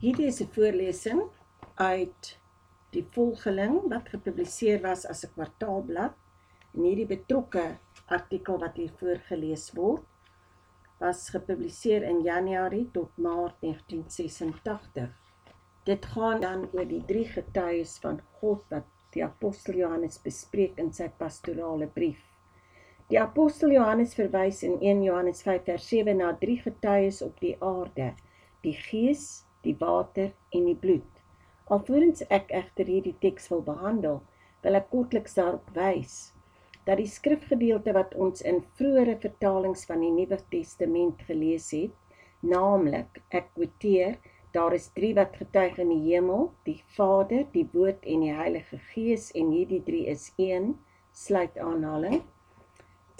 Hierdie is 'n voorlesing uit die volgeling wat gepubliseer was as 'n kwartaalblad en hierdie betrokke artikel wat hier voorgeles word was gepubliseer in Januarie tot Maart 1986. Dit gaan dan oor die drie getuies van God wat die apostel Johannes bespreek in sy pastorale brief. Die apostel Johannes verwys in 1 Johannes 5:7 na drie getuies op die aarde: die Gees, die water en die bloed. Alvorens ek egter hierdie teks wil behandel, wil ek kortliks daarop wys dat die skrifgedeelte wat ons in vroeëre vertalings van die Nuwe Testament gelees het, naamlik ek quoteer, daar is 3 wat getuig in die hemel, die Vader, die Woord en die Heilige Gees en hierdie 3 is een, sluit aanhaling.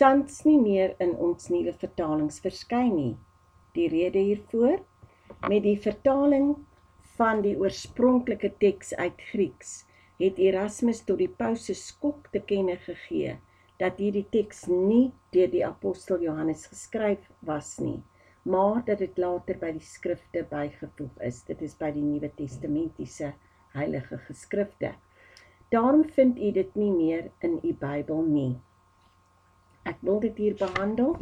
Tans nie meer in ons nuwe vertalings verskyn nie. Die rede hiervoor Met die vertaling van die oorspronklike teks uit Grieks het Erasmus tot die paus se skok te kenne gegee dat hierdie teks nie deur die apostel Johannes geskryf was nie, maar dat dit later by die skrifte bygevoeg is. Dit is by die Nuwe Testamentiese heilige geskrifte. Daarom vind u dit nie meer in u Bybel nie. Ek wil dit hier behandel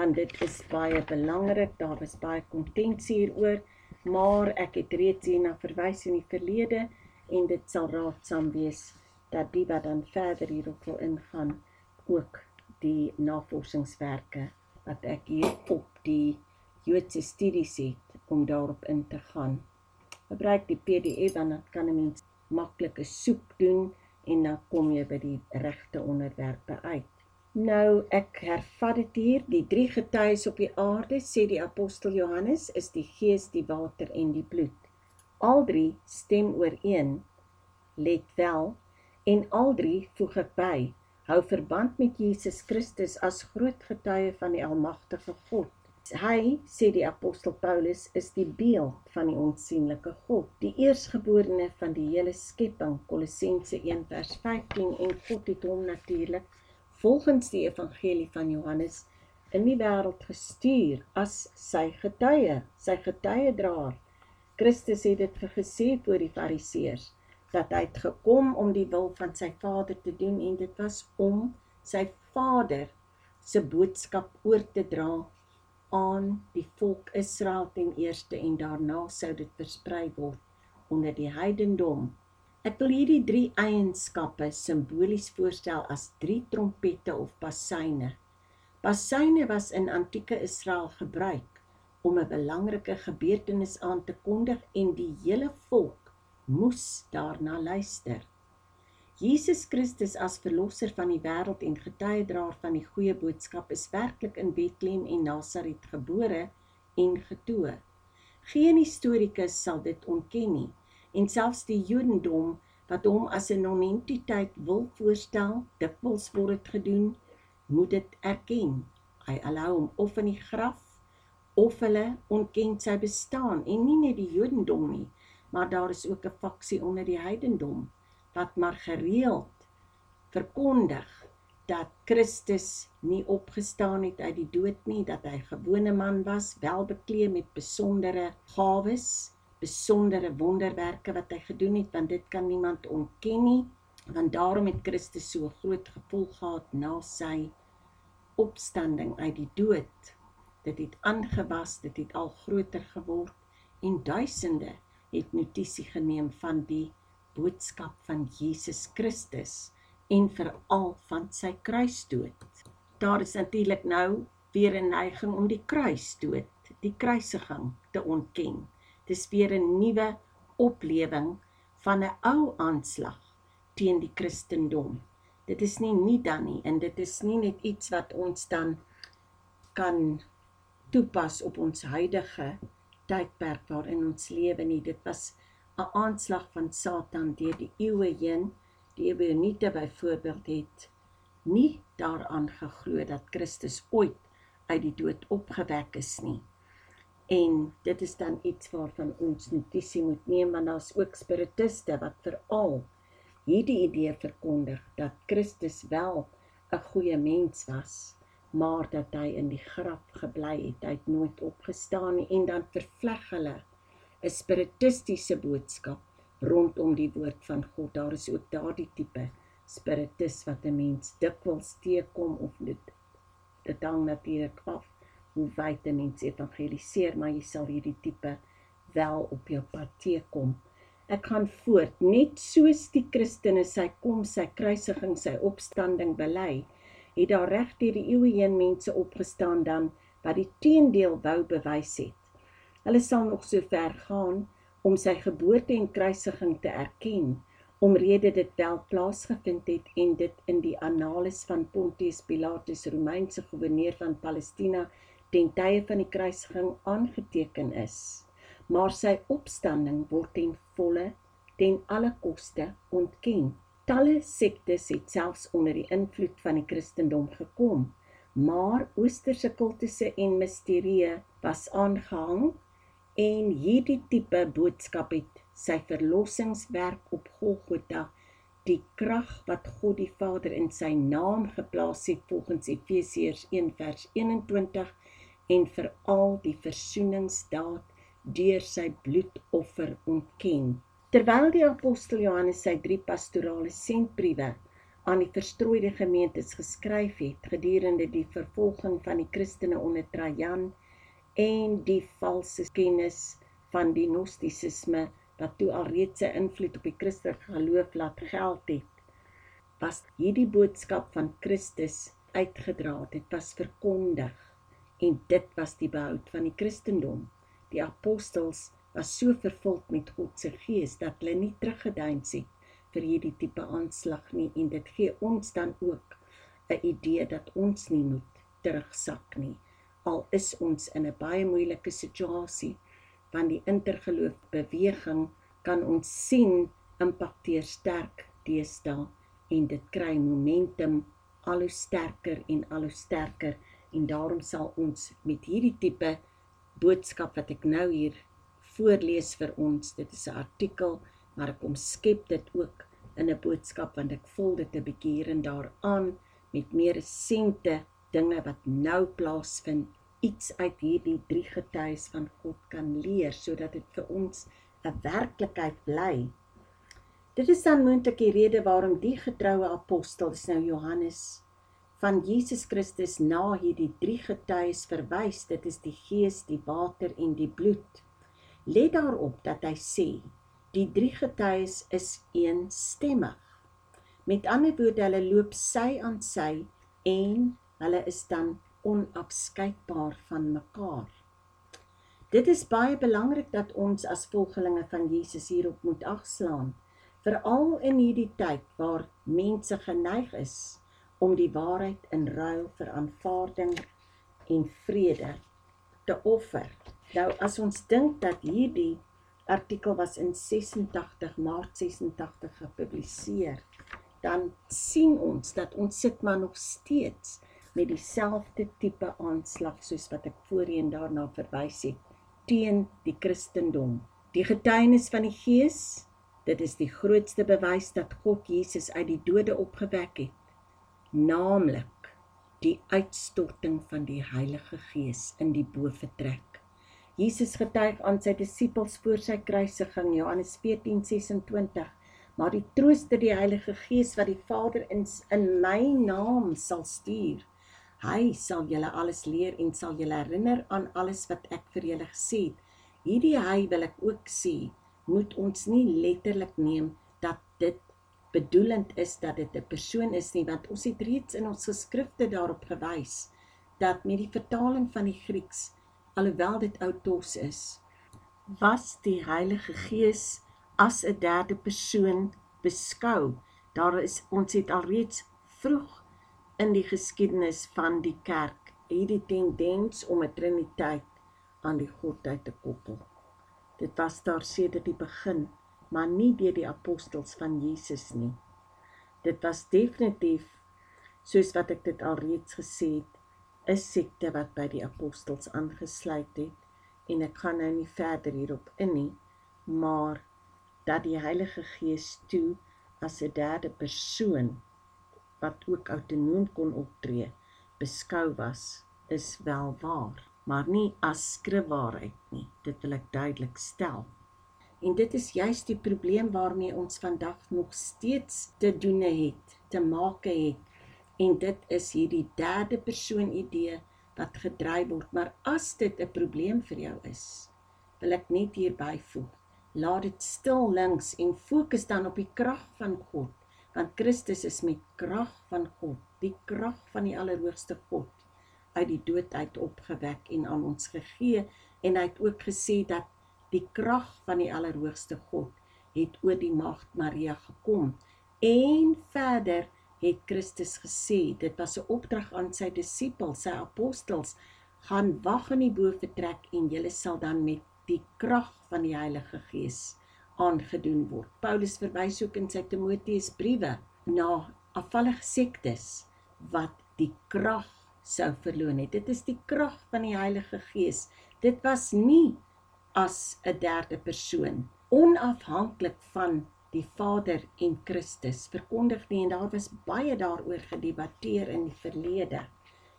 want dit is baie belangrik. Daar was baie kontensie hieroor, maar ek het reeds hierna verwys in die verlede en dit sal raadsaam wees dat die wat dan verder hierop wil ingaan ook die navorsingswerke wat ek hier op die Joodse studies het om daarop in te gaan. Gebruik die PDF dan dan kan 'n mens maklike soek doen en dan kom jy by die regte onderwerpe uit. Nou ek hervat dit hier, die drie getuies op die aarde sê die apostel Johannes is die gees, die water en die bloed. Al drie stem ooreen. Let wel en al drie voeg ek by. Hou verband met Jesus Christus as groot getuie van die almagtige God. Hy sê die apostel Paulus is die beeld van die onsigbare God, die eersgeborene van die hele skepping. Kolossense 1:15 en God het hom natuurlik volgens die evangelie van Johannes in die wêreld gestuur as sy getuie, sy getuiedraer. Christus het dit gesê voor die Fariseërs dat hy het gekom om die wil van sy Vader te doen en dit was om sy Vader se boodskap oor te dra aan die volk Israel ten eerste en daarna sou dit versprei word onder die heidendom Ek wil hierdie drie eienskappe simbolies voorstel as drie trompette of bassyne. Bassyne was in antieke Israel gebruik om 'n belangrike gebeurtenis aan te kondig en die hele volk moes daarna luister. Jesus Christus as verlosser van die wêreld en getuiedraer van die goeie boodskap is werklik in Bethlehem en Nasaret gebore en getoe. Geen historikus sal dit ontken nie en selfs die Jodendom wat hom as 'n non-entiteit wil voorstel, dikwels word dit gedoen, moet dit erken. Hy alou hom of in die graf of hulle ontken sy bestaan en nie net die Jodendom nie, maar daar is ook 'n faksie onder die heidendom wat maar gereeld verkondig dat Christus nie opgestaan het uit die dood nie, dat hy 'n gewone man was, welbeklee met besondere gawes besondere wonderwerke wat hy gedoen het want dit kan niemand ontken nie want daarom het Christus so groot gevolg gehad na sy opstanding uit die dood. Dit het aangewas dit het al groter geword en duisende het notisie geneem van die boodskap van Jesus Christus en veral van sy kruisdood. Daar is natuurlik nou weer 'n neiging om die kruisdood die kruisiging te ontken dis weer 'n nuwe oplewing van 'n ou aanslag teen die Christendom. Dit is nie nie dan nie en dit is nie net iets wat ons dan kan toepas op ons huidige tydperk waarin ons lewe nie. Dit was 'n aanslag van Satan deur die eeue heen. Die Ebioniete byvoorbeeld het nie daaraan geglo dat Christus ooit uit die dood opgewek is nie. En dit is dan iets waarvan ons notisie moet neem want daar's ook spiritiste wat veral hierdie idee verkondig dat Christus wel 'n goeie mens was, maar dat hy in die graf gebly het, hy het nooit opgestaan nie en dan vervleg hulle 'n spiritistiese boodskap rondom die woord van God. Daar is ook daardie tipe spiritus wat 'n mens dikwels teekom of dit dit hang natuurlik af hoe wyd 'n mens evangeliseer, maar jy sal hierdie tipe wel op jou pad teekom. Ek gaan voort, net soos die Christene sy kom, sy kruisiging, sy opstanding bely, het daar reg deur die eeue heen mense opgestaan dan wat die teendeel wou bewys het. Hulle sal nog so ver gaan om sy geboorte en kruisiging te erken omrede dit wel plaasgevind het en dit in die annales van Pontius Pilatus Romeinse goewerneur van Palestina ten tye van die kruisiging aangeteken is maar sy opstanding word ten volle ten alle koste ontken. Talle sektes het selfs onder die invloed van die Christendom gekom maar oosterse kultusse en misterieë was aangehang en hierdie tipe boodskap het sy verlossingswerk op Golgotha, die krag wat God die Vader in sy naam geplaas het volgens Efesiërs 1:21 en veral die versoeningsdaad deur sy bloedoffer ontken. Terwyl die apostel Johannes sy drie pastorale sentbriewe aan die verstrooide gemeentes geskryf het gedurende die vervolging van die Christene onder Trajan en die valse kennis van die gnostisisme wat toe alreeds sy invloed op die Christelike geloof laat geld het, was hierdie boodskap van Christus uitgedra, dit was verkondig en dit was die behoud van die Christendom. Die apostels was so vervuld met God se gees dat hulle nie teruggeduins het vir hierdie tipe aanslag nie en dit gee ons dan ook 'n idee dat ons nie moet terugsak nie al is ons in 'n baie moeilike situasie want die intergeloof beweging kan ons sien impakteer sterk deesdae en dit kry momentum al hoe sterker en al hoe sterker en daarom sal ons met hierdie tipe boodskap wat ek nou hier voorlees vir ons dit is 'n artikel maar ek omskep dit ook in 'n boodskap want ek vul dit 'n bietjie hier en daar aan met meer resente dinge wat nou plaasvind iets uit hierdie drie getuies van God kan leer sodat dit vir ons 'n werklikheid bly. Dit is dan moontlik die rede waarom die getroue apostel, dis nou Johannes, van Jesus Christus na hierdie drie getuies verwys. Dit is die Gees, die water en die bloed. Let daarop dat hy sê die drie getuies is eensstemmig. Met ander woorde, hulle loop sy aan sy en hulle is dan onafskeidbaar van mekaar. Dit is baie belangrik dat ons as volgelinge van Jesus hierop moet agslaan, veral in hierdie tyd waar mense geneig is om die waarheid in ruil vir aanvaarding en vrede te offer. Nou as ons dink dat hierdie artikel was in 86 Maart 86 gepubliseer, dan sien ons dat ons sit maar nog steeds met dieselfde tipe aanslag soos wat ek voorheen daarna verwys het teen die Christendom. Die getuienis van die Gees, dit is die grootste bewys dat God Jesus uit die dode opgewek het, naamlik die uitstorting van die Heilige Gees in die boefretrek. Jesus getuig aan sy disippels voor sy kruisiging Johannes 14:26 maar die trooster die Heilige Gees wat die Vader in in my naam sal stuur Hy sal julle alles leer en sal julle herinner aan alles wat ek vir julle gesê het. Hierdie hy wil ek ook sê, moet ons nie letterlik neem dat dit bedoelend is dat dit 'n persoon is nie, want ons het reeds in ons geskrifte daarop gewys dat met die vertaling van die Grieks, alhoewel dit outos is, was die Heilige Gees as 'n derde persoon beskou. Daar is ons het alreeds vroeg in die geskiedenis van die kerk hierdie tendens om 'n triniteit aan die godheid te koppel. Dit was daar sedert die begin, maar nie deur die apostels van Jesus nie. Dit was definitief soos wat ek dit alreeds gesê het, 'n sekte wat by die apostels aangesluit het en ek gaan nou nie verder hierop in nie, maar dat die Heilige Gees toe as 'n derde persoon wat ook autonoom kon optree, beskou was, is wel waar, maar nie as skrifwaarheid nie. Dit wil ek duidelik stel. En dit is juist die probleem waarmee ons vandag nog steeds te doen het, te maak het. En dit is hierdie derde persoon idee wat gedryf word. Maar as dit 'n probleem vir jou is, wil ek net hier byvoeg. Laat dit stil links en fokus dan op die krag van God, want Christus is met krag van God, die krag van die Allerhoogste God uit die dood uit opgewek en aan ons gegee en hy het ook gesê dat die krag van die Allerhoogste God het oor die maagd Maria gekom en verder het Christus gesê dit was 'n opdrag aan sy disippels sy apostels gaan wag in die boefretrek en julle sal dan met die krag van die Heilige Gees aangedoen word Paulus verwys ook in sy Timoteus briewe na afvallige sektes wat die krag sou verloon het. Dit is die krag van die Heilige Gees. Dit was nie as 'n derde persoon onafhanklik van die Vader en Christus verkondig nie en daar was baie daaroor gedebatteer in die verlede.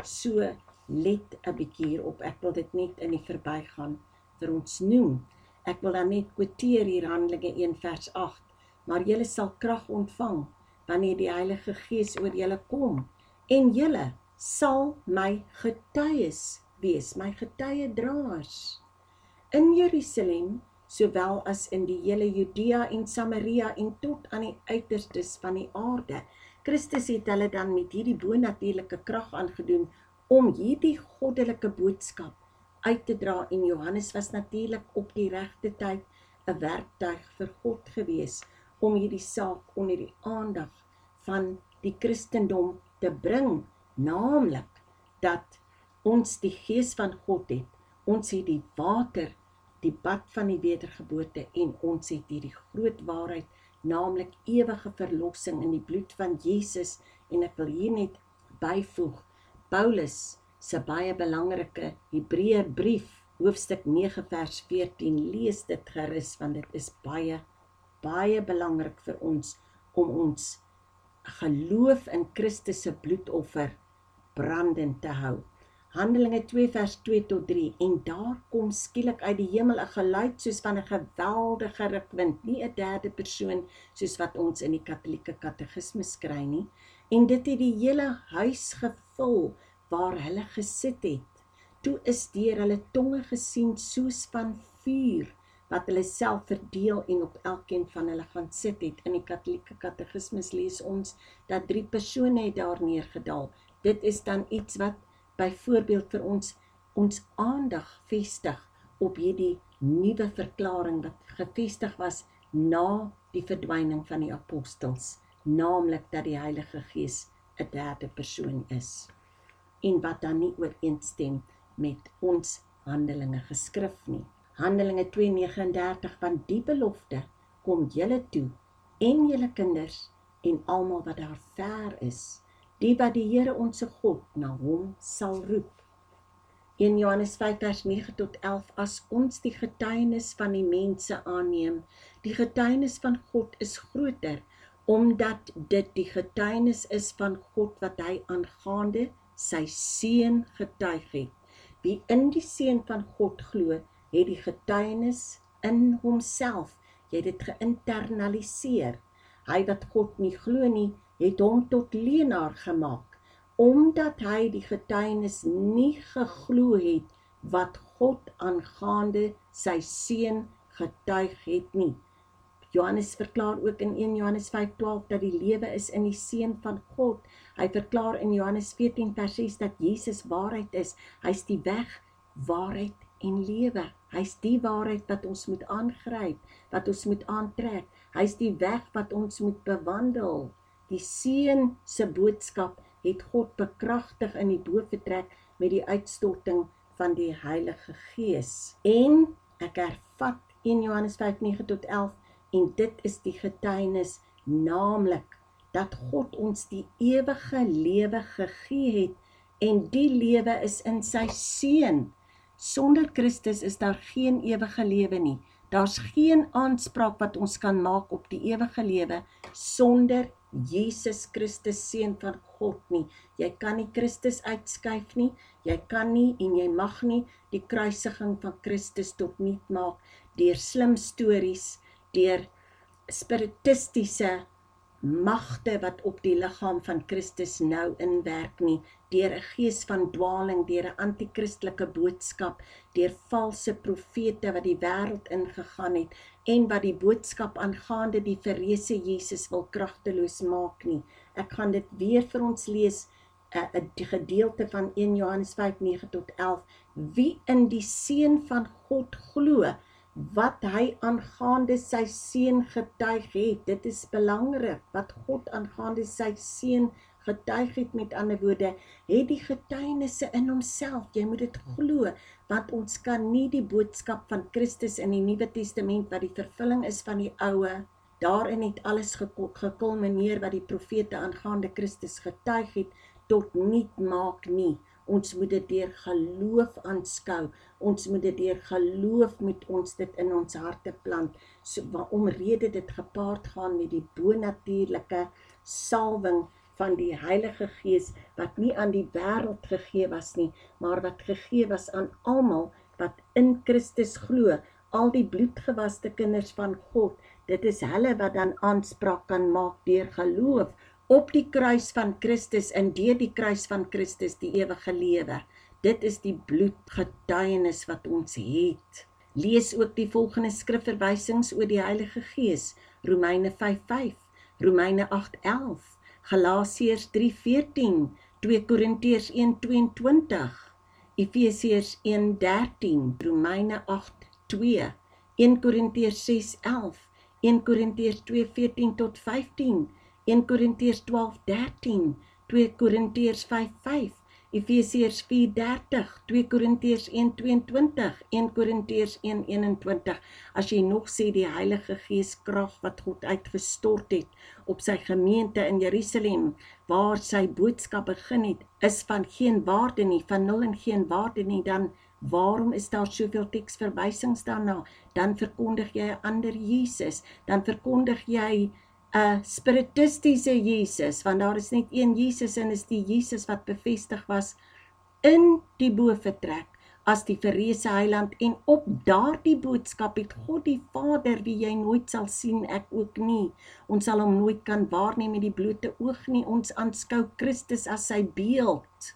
So let 'n bietjie hierop. Ek wil dit net in die verbygaan vir ons noem. Ek wil dan net kwoteer hier Handelinge 1 vers 8. Maar julle sal krag ontvang wanneer die Heilige Gees oor julle kom en julle sal my getuies wees, my getuie draers in Jerusalem sowel as in die hele Judea en Samaria en tot aan die uiterstes van die aarde. Christus het hulle dan met hierdie bonatuurlike krag aangedoen om hierdie goddelike boodskap uit te dra en Johannes was natuurlik op die regte tyd 'n werktuig vir God gewees om hierdie saak onder die aandag van die Christendom te bring, naamlik dat ons die gees van God het. Ons het die water, die bad van die wedergeboorte en ons het hierdie groot waarheid, naamlik ewige verlossing in die bloed van Jesus en ek wil hier net byvoeg Paulus se baie belangrike Hebreërbrief hoofstuk 9 vers 14 lees dit gerus want dit is baie baie belangrik vir ons om ons geloof in Christus se bloedoffer brandend te hou. Handelinge 2 vers 2 tot 3 en daar kom skielik uit die hemel 'n geluid soos van 'n geweldige rukwind, nie 'n derde persoon soos wat ons in die Katolieke Katekismes kry nie, en dit het die hele huis gevul waar hulle gesit het. Toe is deur hulle tonge gesien soos van vuur wat hulle self verdeel en op elkeen van hulle gaan sit het. In die Katolieke Katekismes lees ons dat drie persone het daar neergedaal. Dit is dan iets wat byvoorbeeld vir ons ons aandag vestig op hierdie nuwe verklaring wat gevestig was na die verdwyning van die apostels, naamlik dat die Heilige Gees 'n derde persoon is en wat dan nie ooreenstem met ons Handelinge geskrif nie. Handelinge 2:39 van die belofte kom julle toe en julle kinders en almal wat daar ver is die wat die Here ons se God na hom sal roep. 1 Johannes 5:9 tot 11 as ons die getuienis van die mense aanneem die getuienis van God is groter omdat dit die getuienis is van God wat hy aangaande sy seun getuig het. Wie in die seun van God glo het die getuienis in homself. Jy het dit geïnternaliseer. Hy wat God nie glo nie het hom tot leenaar gemaak omdat hy die getuienis nie geglo het wat God aangaande sy seun getuig het nie Johannes verklaar ook in 1 Johannes 5:12 dat die lewe is in die seun van God. Hy verklaar in Johannes 14:6 dat Jesus waarheid is. Hy's die weg, waarheid en lewe. Hy's die waarheid wat ons moet aangryp, wat ons moet aantrek. Hy's die weg wat ons moet bewandel. Die seun se boodskap het God bekragtig in die boefretrek met die uitstorting van die Heilige Gees. En ek hervat 1 Johannes 5:9 tot 11 en dit is die getuienis naamlik dat God ons die ewige lewe gegee het en die lewe is in sy seun Sonder Christus is daar geen ewige lewe nie. Daar's geen aanspraak wat ons kan maak op die ewige lewe sonder Jesus Christus seun van God nie. Jy kan nie Christus uitskuif nie. Jy kan nie en jy mag nie die kruisiging van Christus tot niet maak. deur slim stories, deur spiritistiese magte wat op die liggaam van Christus nou inwerk nie deur 'n gees van dwaaling deur 'n anti-kristelike boodskap deur valse profete wat die wêreld ingegaan het en wat die boodskap aangaande die verreëse Jesus wil kragteloos maak nie. Ek gaan dit weer vir ons lees 'n uh, gedeelte van 1 Johannes 5:9 tot 11 wie in die seun van God glo wat hy aangaande sy seun getuig het. Dit is belangrik wat God aangaande sy seun getuig het met ander woorde, het die getuienisse in homself. Jy moet dit glo want ons kan nie die boodskap van Christus in die Nuwe Testament wat die vervulling is van die Oue Daarin het alles gekulmineer wat die profete aangaande Christus getuig het tot niet maak nie. Ons moet dit deur geloof aanskou. Ons moet dit deur geloof met ons dit in ons harte plant. So omrede dit gepaard gaan met die bonatuurlike salwing van die Heilige Gees wat nie aan die wêreld gegee was nie, maar wat gegee was aan almal wat in Christus glo, al die bloedgewaste kinders van God. Dit is hulle wat dan aanspraak kan maak deur geloof op die kruis van Christus en deur die kruis van Christus die ewige lewe. Dit is die bloedgetuienis wat ons het. Lees ook die volgende skrifverwysings oor die Heilige Gees: Romeine 5:5, Romeine 8:11, Galasiërs 3:14, 2 Korintiërs 1:22, Efesiërs 1:13, Romeine 8:2, 1 Korintiërs 6:11, 1 Korintiërs 2:14 tot 15 1 Korintiërs 12:13, 2 Korintiërs 5:5, Efesiërs 4:30, 2 Korintiërs 1:22, 1 Korintiërs 1:21. As jy nog sê die Heilige Gees krag wat God uitgestort het op sy gemeente in Jerusalem waar sy boodskap begin het, is van geen waarde nie, van nul en geen waarde nie, dan Waarom is daar soveel teksverwysings daarna? Dan verkondig jy 'n ander Jesus, dan verkondig jy 'n spiritistiese Jesus want daar is net een Jesus en is die Jesus wat bevestig was in die boefretrek as die verreëse heiland en op daardie boodskap het God die Vader wie jy nooit sal sien ek ook nie ons sal hom nooit kan waarneem met die blote oog nie ons aanskou Christus as sy beeld.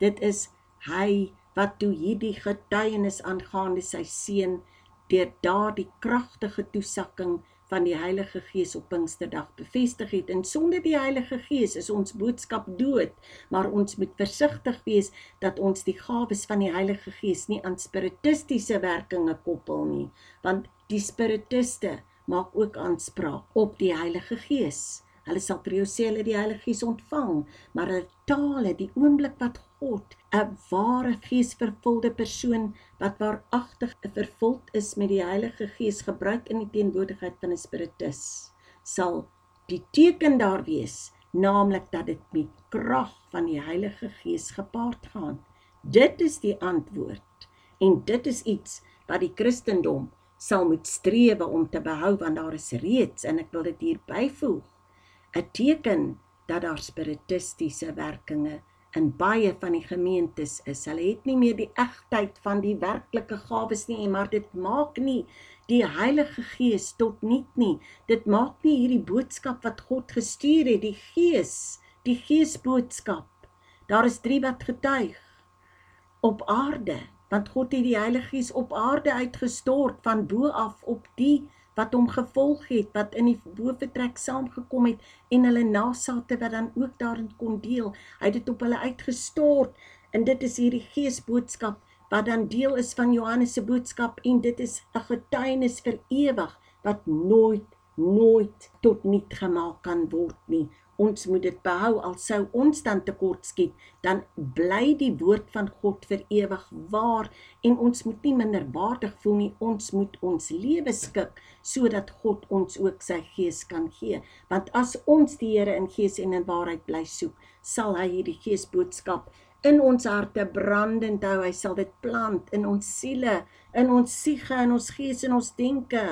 Dit is hy wat toe hierdie getuienis aangaande sy seun deur daardie kragtige toesakking van die Heilige Gees op Pinksterdag bevestig het. En sonder die Heilige Gees is ons boodskap dood, maar ons moet versigtig wees dat ons die gawes van die Heilige Gees nie aan spiritistiese werkinge koppel nie, want die spiritiste maak ook aanspraak op die Heilige Gees. Hulle sal vir jou sê hulle die Heilige Gees ontvang, maar hulle tale die oomblik wat God 'n ware geesvervulde persoon wat waaragtig vervuld is met die Heilige Gees gebruik in die teenwoordigheid van 'n spiritus sal die teken daar wees naamlik dat dit met krag van die Heilige Gees gepaard gaan. Dit is die antwoord en dit is iets wat die Christendom sal moet strewe om te behou want daar is reeds en ek wil dit hier byvoeg 'n teken dat daar spiritistiese werkinge in baie van die gemeentes is. Hulle het nie meer die egtheid van die werklike gawes nie, maar dit maak nie die Heilige Gees tot niet nie. Dit maak nie hierdie boodskap wat God gestuur het, die Gees, die Geesboodskap. Daar is 3 wat getuig op aarde, want God het die Heilige Gees op aarde uitgestort van bo af op die wat hom gevolg het, wat in die boefretrek saamgekom het en hulle nasate wat dan ook daarin kon deel. Hy het dit op hulle uitgestort en dit is hierdie geesboodskap wat dan deel is van Johannes se boodskap en dit is 'n getuienis vir ewig wat nooit nooit tot niet gemaak kan word nie ons moet dit behou al sou ons dan tekort skiet dan bly die woord van God vir ewig waar en ons moet nie minderwaardig voel nie. Ons moet ons lewe skik sodat God ons ook sy gees kan gee. Want as ons die Here in gees en in waarheid bly soek sal hy hierdie geesboodskap in ons harte brandend hou. Hy sal dit plant in ons siele in ons siege in ons gees en ons denke.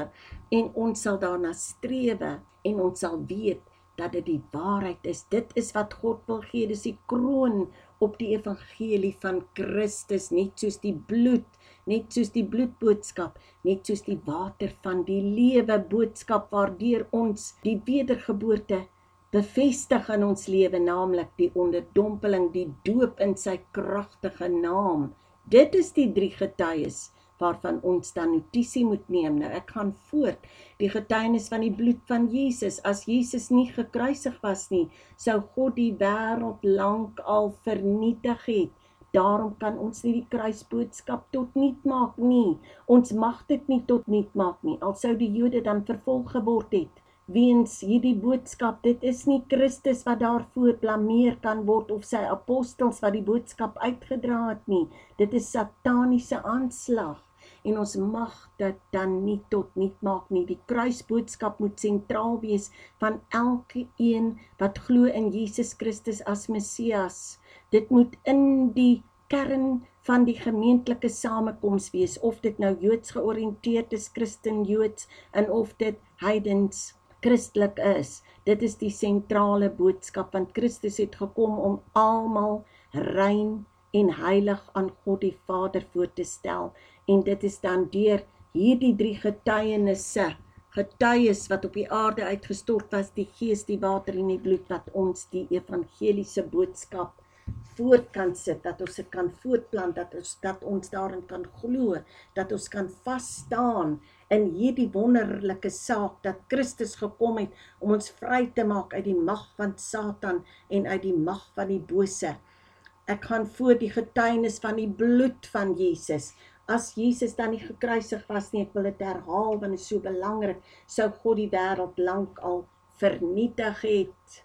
En ons sal daarna strewe en ons sal weet dat dit die waarheid is. Dit is wat God wil gee. Dis die kroon op die evangelie van Christus, net soos die bloed, net soos die bloedboodskap, net soos die water van die lewe boodskap waardeur ons die wedergeboorte bevestig in ons lewe, naamlik die onderdompeling, die doop in sy kragtige naam. Dit is die drie getuies waarvan ons dan notisie moet neem. Nou ek gaan voort. Die getuienis van die bloed van Jesus. As Jesus nie gekruisig was nie, sou God die wêreld lank al vernietig het. Daarom kan ons nie die kruisboodskap tot niet maak nie. Ons mag dit nie tot niet maak nie. Al sou die Jode dan vervolg geword het weens hierdie boodskap. Dit is nie Christus wat daarvoor blameer kan word of sy apostels wat die boodskap uitgedra het nie. Dit is sataniese aanslag en ons mag dit dan nie tot niet maak nie. Die kruisboodskap moet sentraal wees van elke een wat glo in Jesus Christus as Messias. Dit moet in die kern van die gemeentelike samekoms wees of dit nou Joods georiënteerd is, Christen Joods en of dit heidens Christelik is. Dit is die sentrale boodskap want Christus het gekom om almal rein en heilig aan God die Vader voor te stel en dit is dan deur hierdie drie getuienisse getuies wat op die aarde uitgestort was die gees die water en die bloed wat ons die evangeliese boodskap voort kan sit dat ons dit kan voortplant dat ons dat ons daarin kan glo dat ons kan vas staan in hierdie wonderlike saak dat Christus gekom het om ons vry te maak uit die mag van Satan en uit die mag van die bose. Ek gaan voor die getuienis van die bloed van Jesus as Jesus dan nie gekruisig was nie, ek wil dit herhaal want dit is so belangrik, sou God die wêreld lank al vernietig het.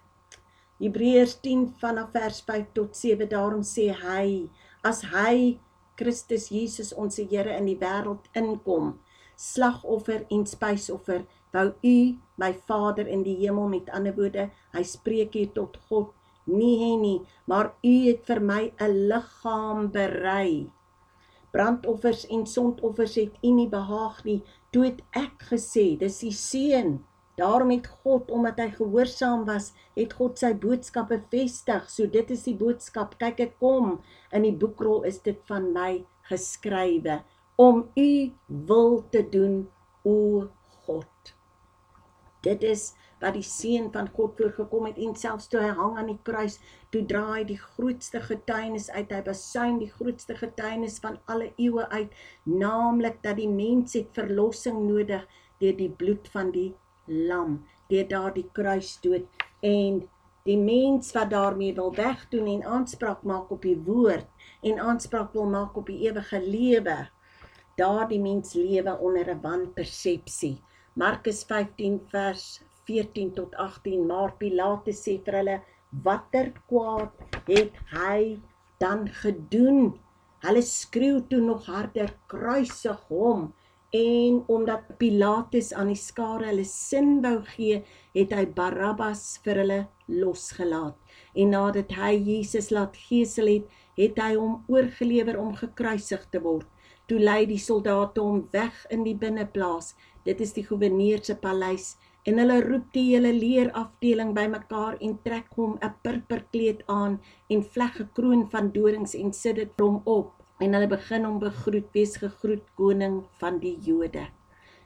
Hebreërs 10 vanaf vers 5 tot 7 daarom sê hy, as hy Christus Jesus ons Here in die wêreld inkom, slagoffer en spysoffer, wou u my Vader in die hemel met ander woorde, hy spreek hier tot God nie hê nie, maar u het vir my 'n liggaam berei brandoffers en sondoffers het U nie behaag nie. Toe het ek gesê, dis die seun. Daarom het God omdat hy gehoorsaam was, het God sy boodskap bevestig. So dit is die boodskap. Kyk ek kom in die boekrol is dit van my geskrywe om U wil te doen o God. Dit is wat die seun van God voorgekom het en selfs toe hy hang aan die kruis, toe draai die grootste getuienis uit, hy besuin die grootste getuienis van alle eeue uit, naamlik dat die mens het verlossing nodig deur die bloed van die lam, deur daardie kruisdood en die mens wat daarmee wil wegdoen en aanspraak maak op die woord en aanspraak wil maak op die ewige lewe, daardie mens lewe onder 'n wanpersepsie. Markus 15 vers 14 tot 18 maar Pilatus sê vir hulle watter kwaad het hy dan gedoen? Hulle skreeu toe nog harder kruisig hom. En omdat Pilatus aan die skare hulle sin wou gee het hy Barabbas vir hulle losgelaat. En nadat hy Jesus laat gesel het het hy hom oorgelewer om gekruisig te word. Toe lei die soldate hom weg in die binneplaas. Dit is die goewerneur se paleis en hulle roep die hele leerafdeling bymekaar en trek hom 'n purperkleed aan en vleg 'n kroon van dorings en sit dit hom op en hulle begin hom begroet wees gegroet koning van die Jode.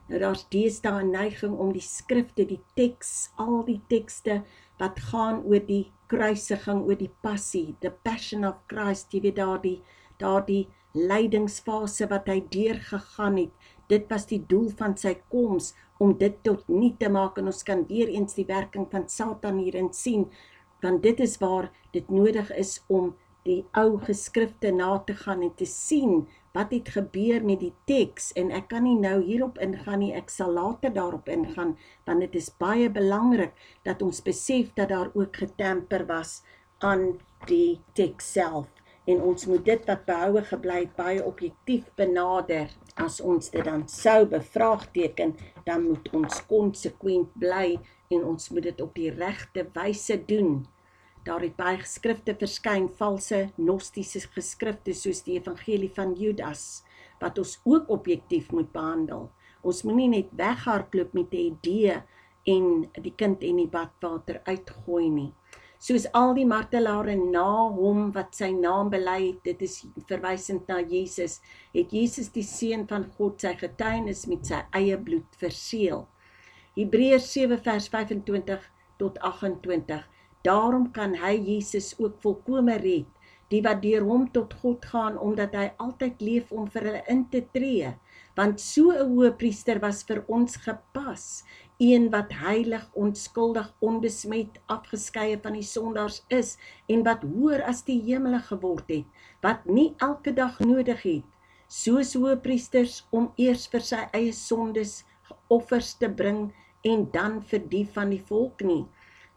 Nou daar's deesdae 'n neiging om die skrifte, die teks, al die tekste wat gaan oor die kruisiging, oor die passie, the passion of Christ, jy weet daardie daardie lydingsfase wat hy deurgegaan het. Dit was die doel van sy koms om dit tot nie te maak en ons kan weer eens die werking van Satan hierin sien want dit is waar dit nodig is om die ou geskrifte na te gaan en te sien wat het gebeur met die teks en ek kan nie nou hierop ingaan nie ek sal later daarop ingaan want dit is baie belangrik dat ons besef dat daar ook getemper was aan die teks self en ons moet dit wat behoue gebly het baie objektief benader. As ons dit dan sou bevraagteken, dan moet ons konsekwent bly en ons moet dit op die regte wyse doen. Daar het baie geskrifte verskyn, valse gnostiese geskrifte soos die evangelie van Judas wat ons ook objektief moet behandel. Ons moenie net weghardloop met 'n idee en die kind en die badwater uitgooi nie. Soos al die martelare na hom wat sy naam bely het dit is verwysend na Jesus het Jesus die seun van God sy getuienis met sy eie bloed verseël. Hebreërs 7 vers 25 tot 28 Daarom kan hy Jesus ook volkome red die wat deur hom tot God gaan omdat hy altyd leef om vir hulle in te tree want so 'n hoëpriester was vir ons gepas een wat heilig onskuldig onbesmet afgeskeie van die sondaars is en wat hoër as die hemele geword het wat nie elke dag nodig het soos hoëpriesters om eers vir sy eie sondes offers te bring en dan vir die van die volk nie.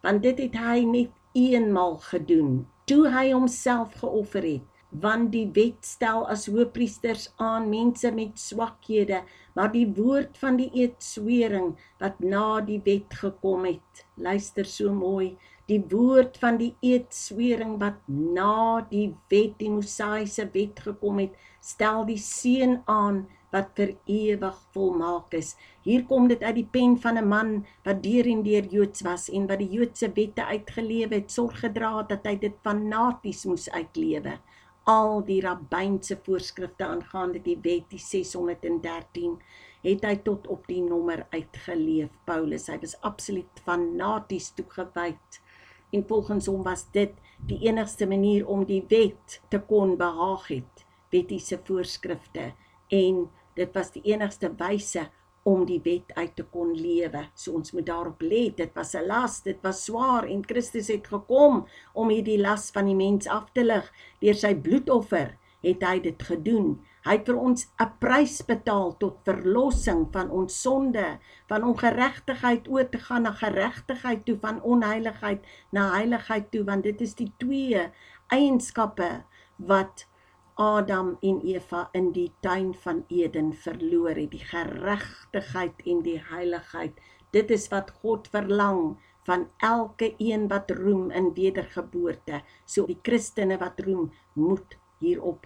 Want dit het hy net eenmal gedoen toe hy homself geoffer het want die wet stel as hoëpriesters aan mense met swakhede maar die woord van die eedswering wat na die wet gekom het luister so mooi die woord van die eedswering wat na die wet die mosaïese wet gekom het stel die seën aan wat vir ewig volmaak is. Hier kom dit uit die pen van 'n man wat deur en deur Joods was en wat die Joodse wette uitgelewe het, sorg gedra dat hy dit fanaties moes uitlewe. Al die rabbynse voorskrifte aangaande die wet, die 613, het hy tot op die nommer uitgeleef. Paulus, hy was absoluut fanaties toegewyd. En volgens hom was dit die enigste manier om die wet te kon behaag het, wettiese voorskrifte en dit was die enigste wyse om die wet uit te kon lewe. So ons moet daarop let. Dit was 'n las, dit was swaar en Christus het gekom om hierdie las van die mens af te lig. Deur sy bloedoffer het hy dit gedoen. Hy het vir ons 'n prys betaal tot verlossing van ons sonde, van ongeregtigheid oor te gaan na geregtigheid toe, van onheiligheid na heiligheid toe, want dit is die twee eienskappe wat Adam en Eva in die tuin van Eden verloor het, die geregtigheid en die heiligheid. Dit is wat God verlang van elke een wat roem in wedergeboorte. So die Christene wat roem, moet hierop.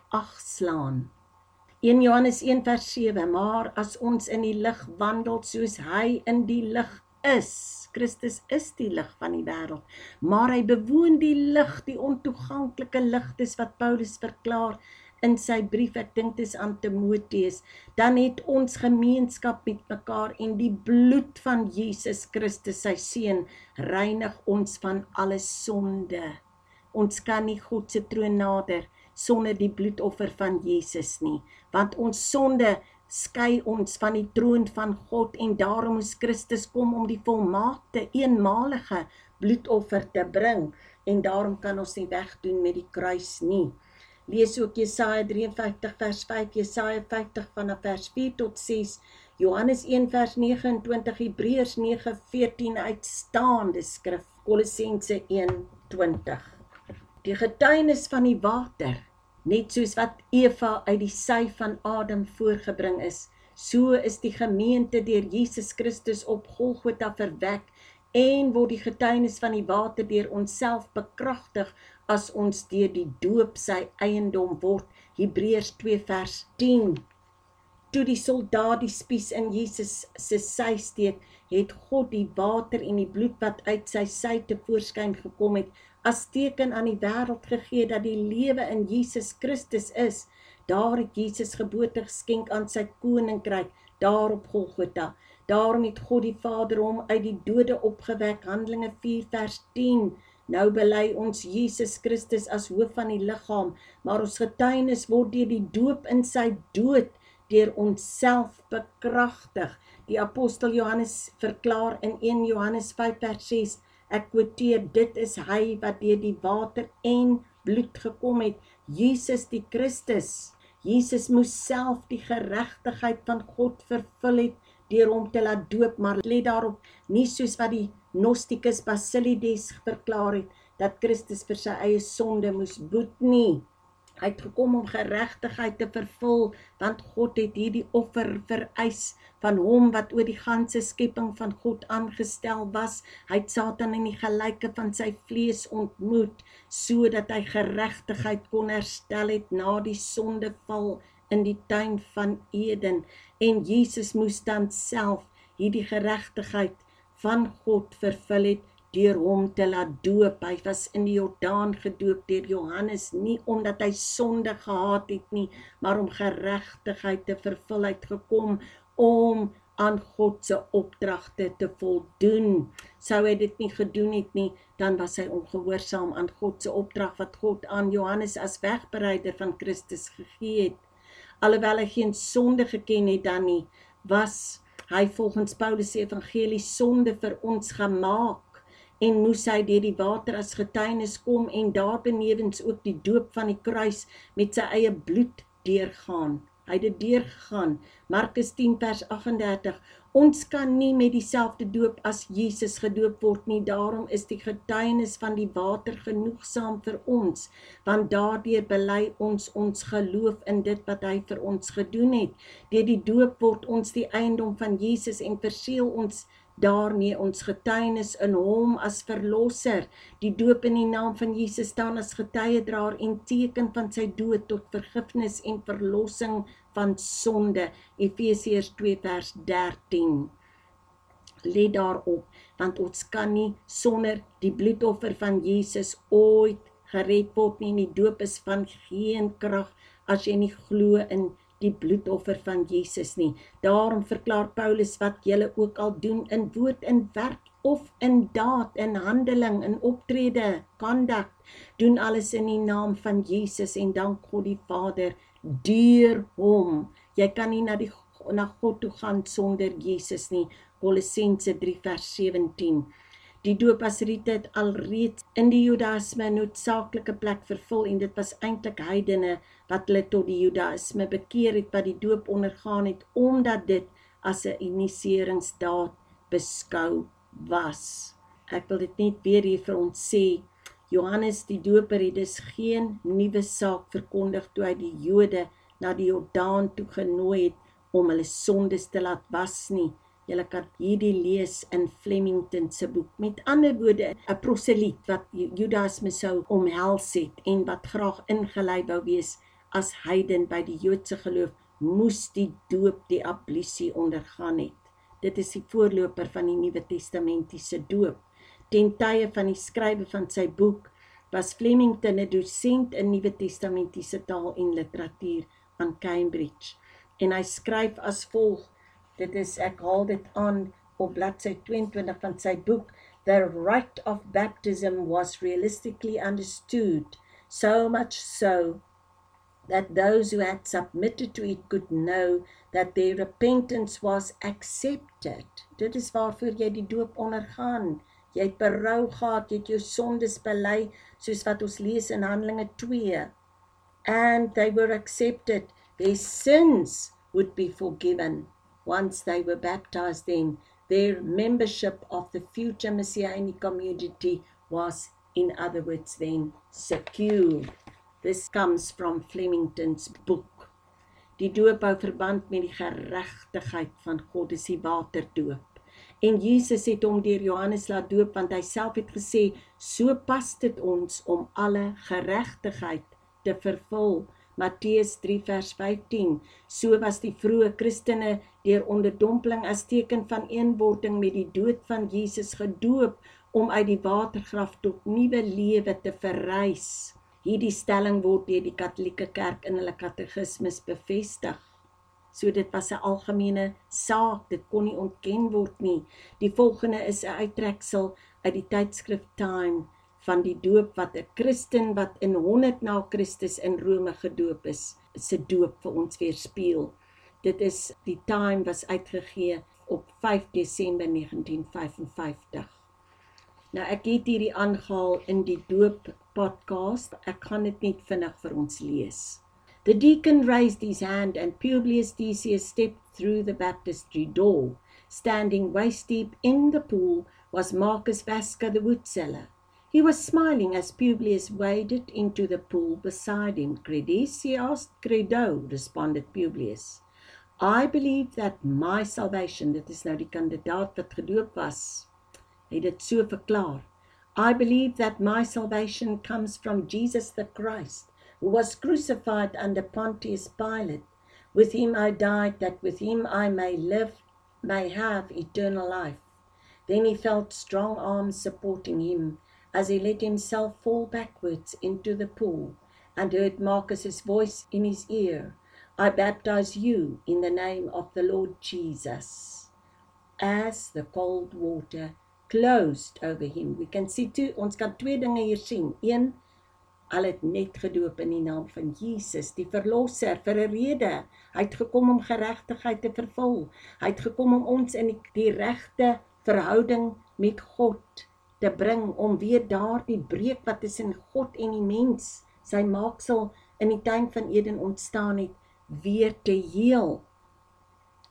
1 Johannes 1 vers 7: Maar as ons in die lig wandel soos hy in die lig is, Christus is die lig van die wêreld, maar hy bewoon die lig, die ontoeganklike lig, dis wat Paulus verklaar in sy brief, ek dink dit is aan Timoteus, dan het ons gemeenskap met mekaar en die bloed van Jesus Christus, sy seun, reinig ons van alle sonde. Ons kan nie God se troon nader sonder die bloedoffer van Jesus nie, want ons sonde skei ons van die troon van God en daarom moes Christus kom om die volmaakte eenmalige bloedoffer te bring en daarom kan ons nie wegdoen met die kruis nie. Lees ook Jesaja 53 vers 5, Jesaja 50 vanaf vers 4 tot 6, Johannes 1 vers 29, Hebreërs 9:14 uitstaande skrif, Kolossense 1:20. Die getuienis van die water, net soos wat Eva uit die sy van Adam voorgebring is, so is die gemeente deur Jesus Christus op Golgotha verwek en word die getuienis van die water deur onsself bekragtig as ons deur die doop sy eiendom word. Hebreërs 2 vers 10. Toe die soldaat die spies in Jesus se sy steek, het God die water en die bloed wat uit sy sy te voorskyn gekom het, as teken aan die wêreld gegee dat die lewe in Jesus Christus is. Daar het Jesus geboorte geskenk aan sy koninkryk daar op Golgotha. Daarom het God die Vader hom uit die dode opgewek. Handelinge 4 vers 10. Nou bely ons Jesus Christus as hoof van die liggaam, maar ons getuienis word deur die doop in sy dood deur onsself bekragtig. Die apostel Johannes verklaar in 1 Johannes 5:6, ek quoteer, dit is hy wat deur die water en bloed gekom het, Jesus die Christus. Jesus moes self die geregtigheid van God vervul het deur hom te laat doop, maar let daarop nie soos wat die Gnostikus Basilides verklaar het dat Christus vir sy eie sonde moes boet nie. Hy het gekom om geregtigheid te vervul, want God het hierdie offer vereis van hom wat oor die ganse skepping van God aangestel was. Hy het Satan in die gelyke van sy vlees ontmoet sodat hy geregtigheid kon herstel het na die sondeval in die tuin van Eden en Jesus moes dan self hierdie geregtigheid van God vervul het deur hom te laat doop. Hy was in die Jordaan gedoop deur Johannes nie omdat hy sonde gehad het nie, maar om geregtigheid te vervul het gekom om aan God se opdragte te voldoen. Sou hy dit nie gedoen het nie, dan was hy ongehoorsaam aan God se opdrag wat God aan Johannes as wegbereider van Christus gegee het. Alhoewel hy geen sonde geken het dan nie, was hy volgens Paulus se evangelie sonde vir ons gemaak en moes hy deur die water as getuienis kom en daarbenewens ook die doop van die kruis met sy eie bloed deurgaan. Hy het dit deurgegaan. Markus 10 vers 38. Ons kan nie met dieselfde doop as Jesus gedoop word nie. Daarom is die getuienis van die water genoegsaam vir ons, want daardeur bely ons ons geloof in dit wat hy vir ons gedoen het. Deur die doop word ons die eiendom van Jesus en verseël ons daarmee ons getuienis in hom as verlosser. Die doop in die naam van Jesus staan as getuiedraer en teken van sy dood tot vergifnis en verlossing van sonde. Efesiërs 2 vers 13. Let daarop, want ons kan nie sonder die bloedoffer van Jesus ooit gered word nie. Die doop is van geen krag as jy nie glo in die bloedoffer van Jesus nie. Daarom verklaar Paulus wat julle ook al doen in woord en werk of in daad en handeling en optrede, conduct, doen alles in die naam van Jesus en dank God die Vader deur hom. Jy kan nie na die na God toe gaan sonder Jesus nie. Kolossense 3 vers 17. Die doop as rite het alreeds in die Judaïsme 'n noodsaaklike plek vervul en dit was eintlik heidene wat hulle tot die Judaïsme bekeer het wat die doop ondergaan het omdat dit as 'n inisieringsdaad beskou was. Ek wil dit net weer hier vir ons sê. Johannes die Doper het dus geen nuwe saak verkondig toe hy die Jode na die Jordaan toe genooi het om hulle sondes te laat was nie. Julle kan hierdie lees in Flemington se boek. Met ander woorde, 'n proseliet wat Judaïsme sou omhels het en wat graag ingelei wou wees as heiden by die Joodse geloof, moes die doop die ablusie ondergaan het. Dit is die voorloper van die Nuwe Testamentiese doop. Ten tye van die skrywe van sy boek was Flemington 'n dosent in Nuwe Testamentiese taal en literatuur aan Cambridge en hy skryf as volg Dit is ek haal dit aan op bladsy 22 van sy boek The right of baptism was realistically understood so much so that those who had submitted to it could know that their repentance was accepted. Dit is waarvoor jy die doop ondergaan. Jy het berou gehad, jy het jou sondes bely soos wat ons lees in Handelinge 2. And they were accepted. Their sins would be forgiven once they were baptized then their membership of the future messianic community was in other words then secure this comes from flemington's book. Die doop hou verband met die geregtigheid van God is die waterdoop. En Jesus het hom deur Johannes laat doop want hy self het gesê so pas dit ons om alle geregtigheid te vervul Matteus 3 vers 15. So was die vroeë Christene deur onderdompeling as teken van eenwording met die dood van Jesus gedoop om uit die watergraf tot nuwe lewe te verrys. Hierdie stelling word deur die Katolieke Kerk in hulle katekismes bevestig. So dit was 'n algemene saak, dit kon nie ontken word nie. Die volgende is 'n uittreksel uit die tydskrif Time van die doop wat 'n Christen wat in 100 na Christus in Rome gedoop is, se doop vir ons weerspieël. Dit is die Time was uitgegee op 5 Desember 1955. Nou ek het hierdie aangehaal in die doop podcast. Ek gaan dit net vinnig vir ons lees. The deacon raised his hand and Publius Decius stepped through the baptistry door. Standing waist deep in the pool was Marcus Vasca the woodseller. He was smiling as Publius waded into the pool beside him. Asked. Credo, responded Publius. I believe that my salvation, dit is nou die kandidaat wat gedoop was, het dit so verklaar. I believe that my salvation comes from Jesus the Christ, who was crucified under Pontius Pilate. With him I died, that with him I may live, may have eternal life. Then he felt strong arms supporting him as he let himself fall backwards into the pool and heard Marcus's voice in his ear. I baptize you in the name of the Lord Jesus. As the cold water closed over him, we can see two, ons kan twee dinge hier sien. Een, al het net gedoop in die naam van Jesus, die verlosser vir 'n rede. Hy het gekom om geregtigheid te vervul. Hy het gekom om ons in die, die regte verhouding met God te bring om weer daardie breek wat tussen God en die mens sy maaksel in die tuin van Eden ontstaan het weer te heel.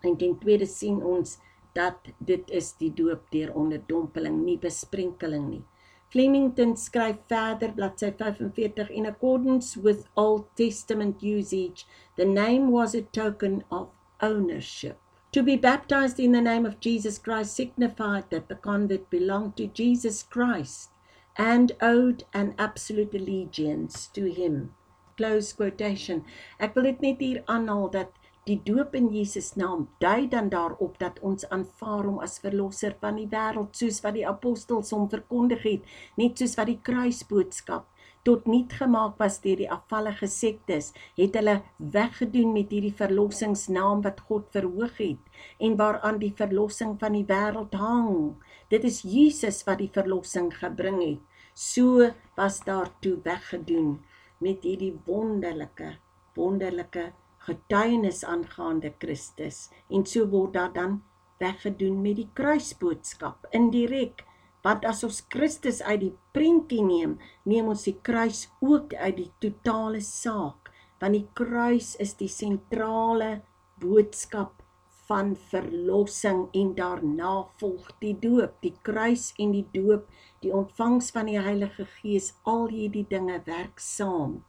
En ten tweede sien ons dat dit is die doop deur onderdompeling, nie besprenkeling nie. Flemington skryf verder bladsy 45 in accordance with Old Testament usage, the name was a token of ownership. To be baptized in the name of Jesus Christ signified that the convert belonged to Jesus Christ and owed an absolute allegiance to him. Close quotation. Ek wil dit net hier aanhaal dat die doop in Jesus naam dui dan daarop dat ons aanvaar hom as verlosser van die wêreld soos wat die apostels hom verkondig het, net soos wat die kruisboodskap tot niet gemaak was deur die afvallige sektes, het hulle weggedoen met hierdie verlossingsnaam wat God verhoog het en waaraan die verlossing van die wêreld hang. Dit is Jesus wat die verlossing gebring het. So was daar toe weggedoen met hierdie wonderlike wonderlike getuienis aangaande Christus en so word daar dan weggedoen met die kruisboodskap indirek Want as ons Christus uit die prentjie neem, neem ons die kruis ook uit die totale saak, want die kruis is die sentrale boodskap van verlossing en daarna volg die doop, die kruis en die doop, die ontvangs van die Heilige Gees, al hierdie dinge werk saam.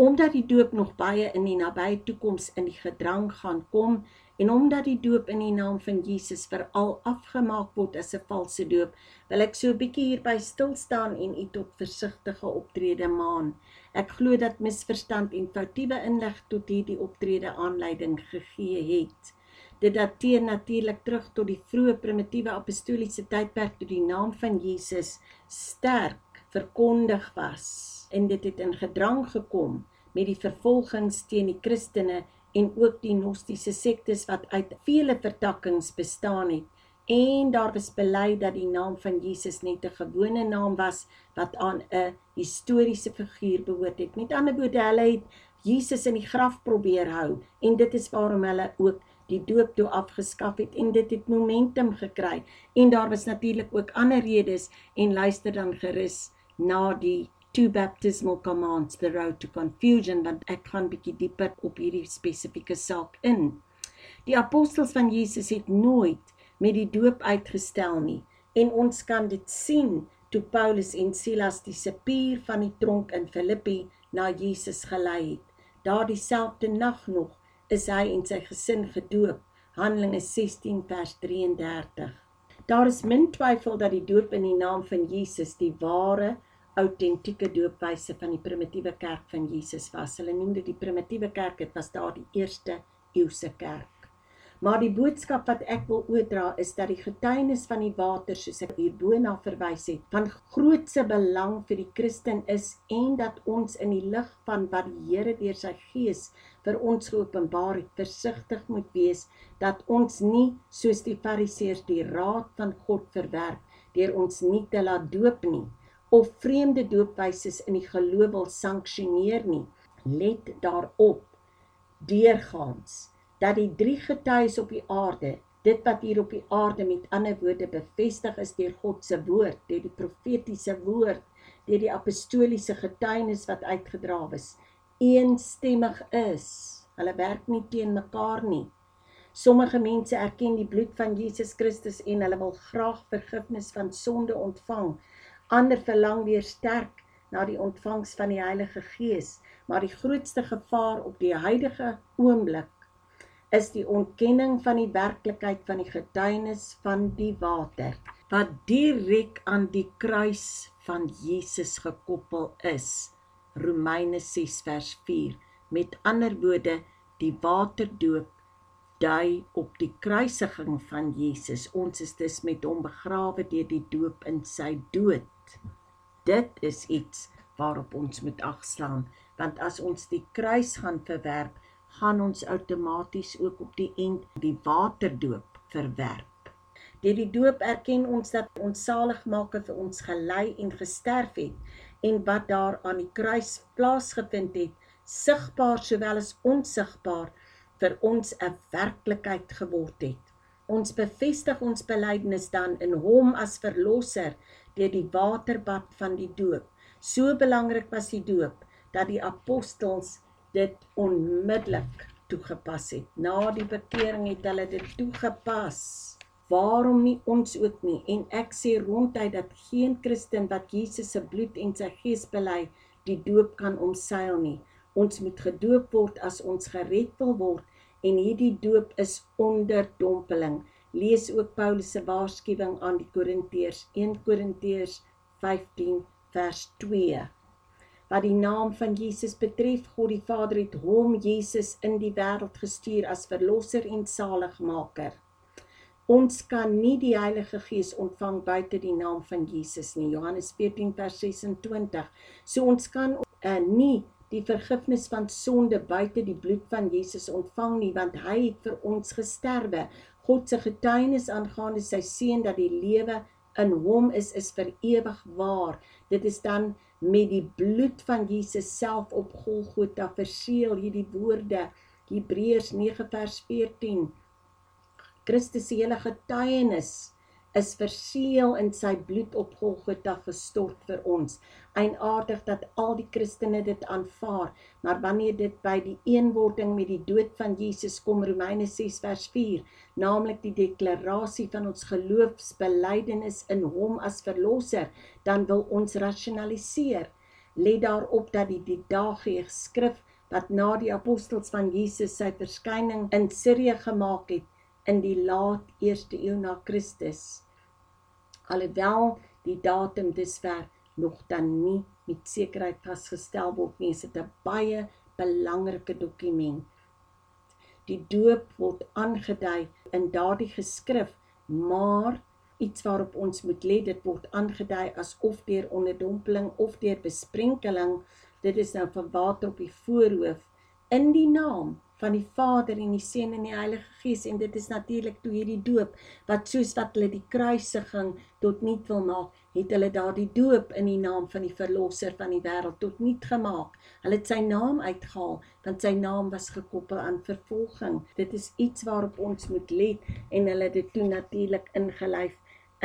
Omdat die doop nog baie in die nabye toekoms in die gedrang gaan kom, En omdat die doop in die naam van Jesus veral afgemaak word as 'n valse doop, wil ek so 'n bietjie hierby stil staan en u tot versigtige optrede maan. Ek glo dat misverstand en foutiewe inlig tot hierdie optrede aanleiding gegee het. Dit dateer natuurlik terug tot die vroeë primitiewe apostoliese tydperk toe die naam van Jesus sterk verkondig was en dit het in gedrang gekom met die vervolgings teen die Christene en ook die gnostiese sektes wat uit vele vertakkings bestaan het en daar was bely dat die naam van Jesus net 'n gewone naam was wat aan 'n historiese figuur behoort het. Met ander woorde, hulle het Jesus in die graf probeer hou en dit is waarom hulle ook die doop toe afgeskaf het en dit het momentum gekry. En daar was natuurlik ook ander redes en luister dan gerus na die two baptismal commands the road to confusion want ek gaan bietjie dieper op hierdie spesifieke saak in. Die apostels van Jesus het nooit met die doop uitgestel nie en ons kan dit sien toe Paulus en Silas die sepier van die tronk in Filippi na Jesus gelei het. Daardie selfde nag nog is hy en sy gesin gedoop. Handelinge 16 vers 33. Daar is min twyfel dat die doop in die naam van Jesus die ware autentieke doopwyse van die primitiewe kerk van Jesus was. Hulle noem dit die primitiewe kerk, dit was daar die eerste eeuse kerk. Maar die boodskap wat ek wil oordra is dat die getuienis van die water soos ek hierbo na verwys het, van grootse belang vir die Christen is en dat ons in die lig van wat die Here deur sy Gees vir ons geopenbaar het, versigtig moet wees dat ons nie soos die Fariseërs die raad van God verwerp deur ons nie te laat doop nie of vreemde doopwyse in die geloof wil sanksioneer nie. Let daarop deurgaans dat die drie getuies op die aarde, dit wat hier op die aarde met ander woorde bevestig is deur God se woord, deur die profetiese woord, deur die apostoliese getuienis wat uitgedra is, eensstemmig is. Hulle werk nie teen mekaar nie. Sommige mense erken die bloed van Jesus Christus en hulle wil graag vergifnis van sonde ontvang, Ander verlang weer sterk na die ontvangs van die Heilige Gees, maar die grootste gevaar op die huidige oomblik is die ontkenning van die werklikheid van die getuienis van die water wat direk aan die kruis van Jesus gekoppel is. Romeine 6 vers 4. Met ander woorde, die waterdoop dui op die kruisiging van Jesus. Ons is dus met hom begrawe deur die doop in sy dood. Dit is iets waarop ons moet agslaan, want as ons die kruis gaan verwerp, gaan ons outomaties ook op die end die waterdoop verwerp. Deur die doop erken ons dat ons saligmaker vir ons gelei en gesterf het en wat daar aan die kruis plaasgevind het, sigbaar sowel as onsigbaar vir ons 'n werklikheid geword het. Ons bevestig ons belydenis dan in hom as verlosser deur die waterbad van die doop. So belangrik was die doop dat die apostels dit onmiddellik toegepas het. Na die bekering het hulle dit toegepas. Waarom nie ons ook nie? En ek sê ronduit dat geen Christen wat Jesus se bloed en sy gees bely, die doop kan omseil nie. Ons moet gedoop word as ons gered wil word en hierdie doop is onderdompeling. Lees ook Paulus se waarskuwing aan die Korintiërs 1 Korintiërs 15 vers 2. Wat die naam van Jesus betref, God die Vader het hom Jesus in die wêreld gestuur as verlosser en saligmaker. Ons kan nie die Heilige Gees ontvang buite die naam van Jesus nie. Johannes 14 vers 26. So ons kan uh, nie die vergifnis van sonde buite die bloed van Jesus ontvang nie want hy het vir ons gesterwe. God se getuienis aangaande sy seun dat die lewe in hom is is vir ewig waar. Dit is dan met die bloed van Jesus self op Golgotha verseël hierdie woorde Hebreërs 9 vers 14. Christus se hele getuienis is verseël in sy bloed op Golgotha gestort vir ons. Eienaardig dat al die Christene dit aanvaar, maar wanneer dit by die eenwording met die dood van Jesus kom, Romeine 6 vers 4, naamlik die deklarasie van ons geloofsbelijdenis in hom as verlosser, dan wil ons rationaliseer. Let daarop dat die Didagie skrif wat na die apostels van Jesus sy verskyning in Sirië gemaak het in die laat eerste eeu na Christus alhoewel die datum dusver nog dan nie met sekerheid vasgestel word nie, is dit 'n baie belangrike dokument. Die doop word aangedui in daardie geskrif, maar iets waarop ons moet let, dit word aangedui asof deur onderdompeling of deur besprenkeling, dit is nou van water op die voorhoof in die naam van die Vader en die Seun en die Heilige Gees. En dit is natuurlik toe hierdie doop wat soos wat hulle die kruisiging tot nul wil maak, het hulle daardie doop in die naam van die verlosser van die wêreld tot nul gemaak. Hulle het sy naam uitgehaal want sy naam was gekoppel aan vervolging. Dit is iets waarop ons moet let en hulle dit toe natuurlik ingelyf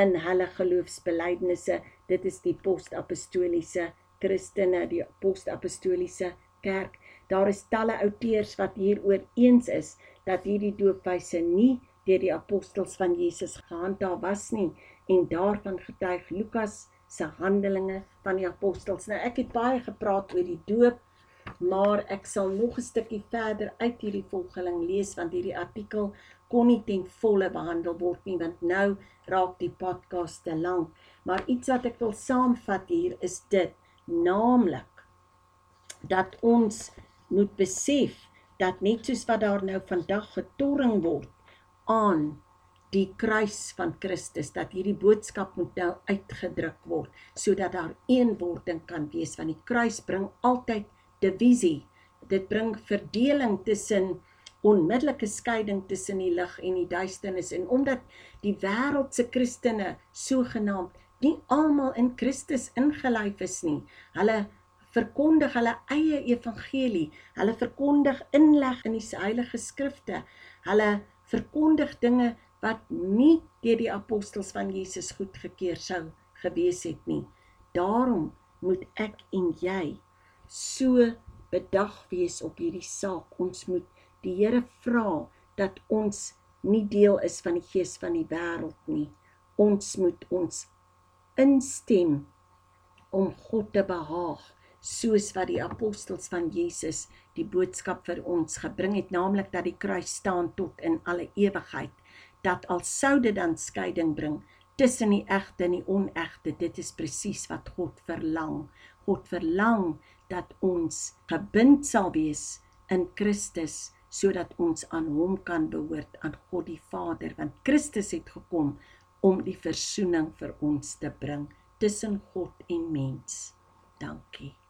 in hulle geloofsbelijdenisse. Dit is die post-apostoliese Christene, die post-apostoliese kerk Daar is talle outeurs wat hieroor eens is dat hierdie doopwyse nie deur die apostels van Jesus gehandhaaf was nie en daarvan getuig Lukas se Handelinge van die apostels. Nou ek het baie gepraat oor die doop, maar ek sal nog 'n stukkie verder uit hierdie volgeling lees want hierdie artikel kon nie ten volle behandel word nie want nou raak die podcast te lank. Maar iets wat ek wil saamvat hier is dit, naamlik dat ons moet besef dat net soos wat daar nou vandag getorring word aan die kruis van Christus dat hierdie boodskap moet nou uitgedruk word sodat daar eenwording kan wees want die kruis bring altyd divisie dit bring verdeling tussen onmiddellike skeiding tussen die lig en die duisternis en omdat die wêreld se Christene sogenaamd nie almal in Christus ingelyf is nie hulle verkondig hulle eie evangelie. Hulle verkondig inleg in die heilige skrifte. Hulle verkondig dinge wat nie deur die apostels van Jesus goedgekeur sou gewees het nie. Daarom moet ek en jy so bedag wees op hierdie saak. Ons moet die Here vra dat ons nie deel is van die gees van die wêreld nie. Ons moet ons instem om God te behaag soos wat die apostels van Jesus die boodskap vir ons gebring het naamlik dat die kruis staan tot in alle ewigheid dat al sou dit dan skeiding bring tussen die egte en die onegte dit is presies wat God verlang God verlang dat ons gebind sal wees in Christus sodat ons aan hom kan behoort aan God die Vader want Christus het gekom om die verzoening vir ons te bring tussen God en mens. Dankie.